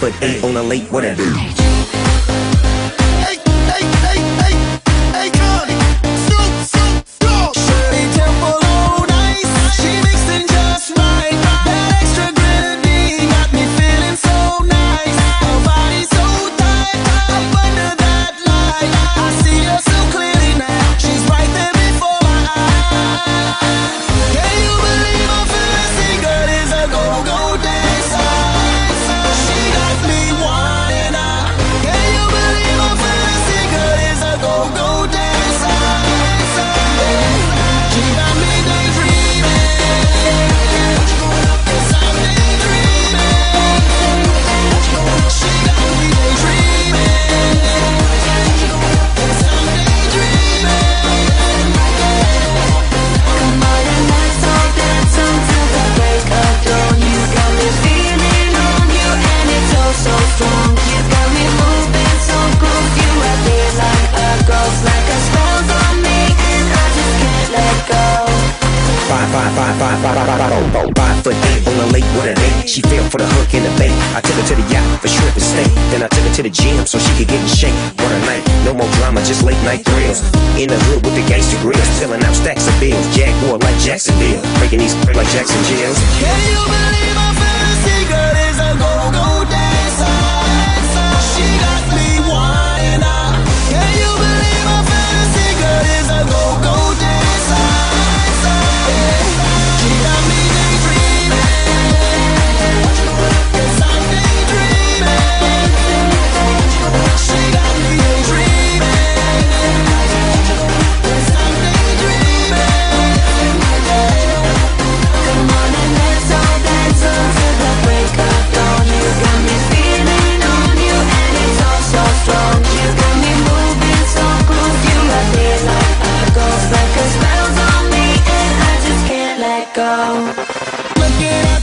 but eight on a late, what a dude. Five foot eight on the lake with an eight. She fell for the hook in the bait. I took her to the yacht for shrimp and steak. Then I took her to the gym so she could get in shape. What a night, no more drama, just late night thrills. In the hood with the gangster grills, filling out stacks of bills. Jaguar like Jacksonville, breaking these like Jackson Can you believe I? go. Look at